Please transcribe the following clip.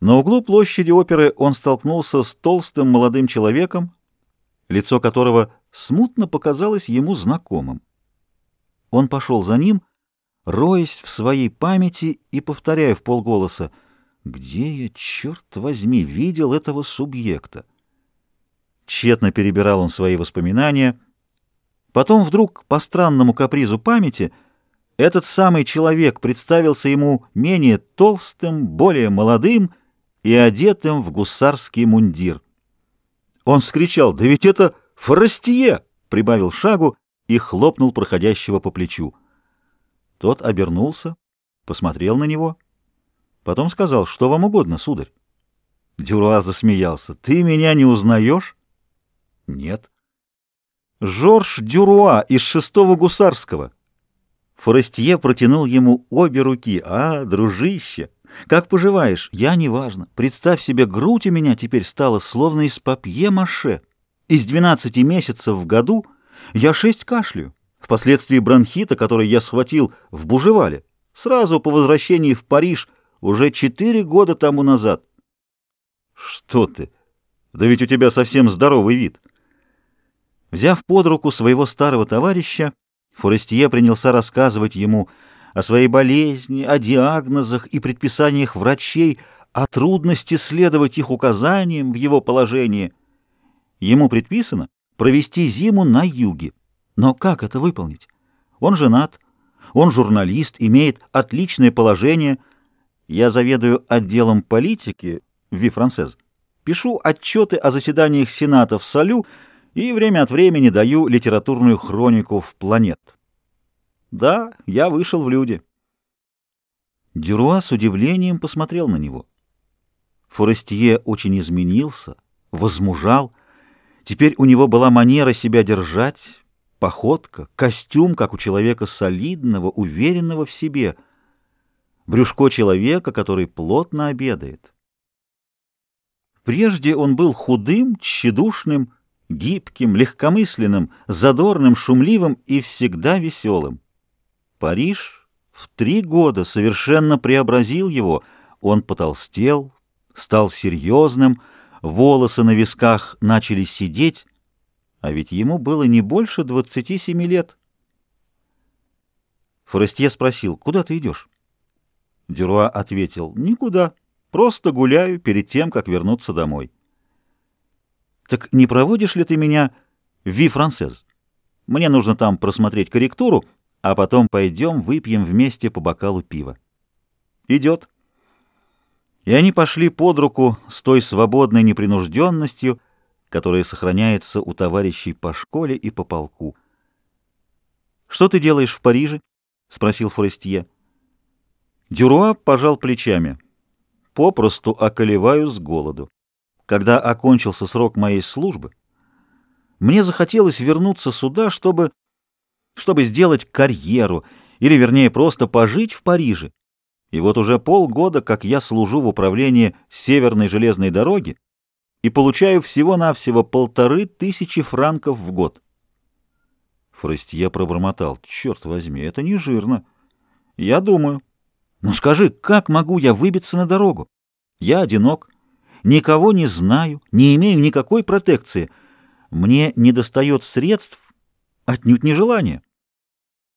На углу площади оперы он столкнулся с толстым молодым человеком, лицо которого смутно показалось ему знакомым. Он пошел за ним, роясь в своей памяти и повторяя в полголоса, «Где я, черт возьми, видел этого субъекта?» Тщетно перебирал он свои воспоминания. Потом вдруг, по странному капризу памяти, этот самый человек представился ему менее толстым, более молодым и одетым в гусарский мундир. Он вскричал «Да ведь это Форостие!» прибавил шагу и хлопнул проходящего по плечу. Тот обернулся, посмотрел на него, потом сказал «Что вам угодно, сударь?» Дюруа засмеялся. «Ты меня не узнаешь?» «Нет». «Жорж Дюруа из шестого гусарского». Форестье протянул ему обе руки. «А, дружище!» Как поживаешь? Я неважно. Представь себе, грудь у меня теперь стала словно из папье-маше. Из 12 месяцев в году я шесть кашлю. Впоследствии бронхита, который я схватил в Бужевале, сразу по возвращении в Париж, уже четыре года тому назад. Что ты? Да ведь у тебя совсем здоровый вид. Взяв под руку своего старого товарища, Форестье принялся рассказывать ему о своей болезни, о диагнозах и предписаниях врачей, о трудности следовать их указаниям в его положении. Ему предписано провести зиму на юге. Но как это выполнить? Он женат, он журналист, имеет отличное положение. Я заведую отделом политики в Ви Францез. Пишу отчеты о заседаниях Сената в Салю и время от времени даю литературную хронику в «Планет». Да, я вышел в люди. Дюруа с удивлением посмотрел на него. Форестье очень изменился, возмужал. Теперь у него была манера себя держать, походка, костюм, как у человека солидного, уверенного в себе, брюшко человека, который плотно обедает. Прежде он был худым, тщедушным, гибким, легкомысленным, задорным, шумливым и всегда веселым. Париж в три года совершенно преобразил его. Он потолстел, стал серьезным, волосы на висках начали сидеть, а ведь ему было не больше двадцати семи лет. Форестье спросил, куда ты идешь? Дюруа ответил, никуда, просто гуляю перед тем, как вернуться домой. Так не проводишь ли ты меня в Ви Францез? Мне нужно там просмотреть корректуру, а потом пойдем выпьем вместе по бокалу пива. Идет. И они пошли под руку с той свободной непринужденностью, которая сохраняется у товарищей по школе и по полку. «Что ты делаешь в Париже?» — спросил Форестье. Дюруа пожал плечами. «Попросту околеваю с голоду. Когда окончился срок моей службы, мне захотелось вернуться сюда, чтобы чтобы сделать карьеру, или, вернее, просто пожить в Париже. И вот уже полгода, как я служу в управлении Северной железной дороги и получаю всего-навсего полторы тысячи франков в год. Форестье пробормотал. Черт возьми, это не жирно. Я думаю. Ну скажи, как могу я выбиться на дорогу? Я одинок, никого не знаю, не имею никакой протекции. Мне недостает средств, отнюдь не желания.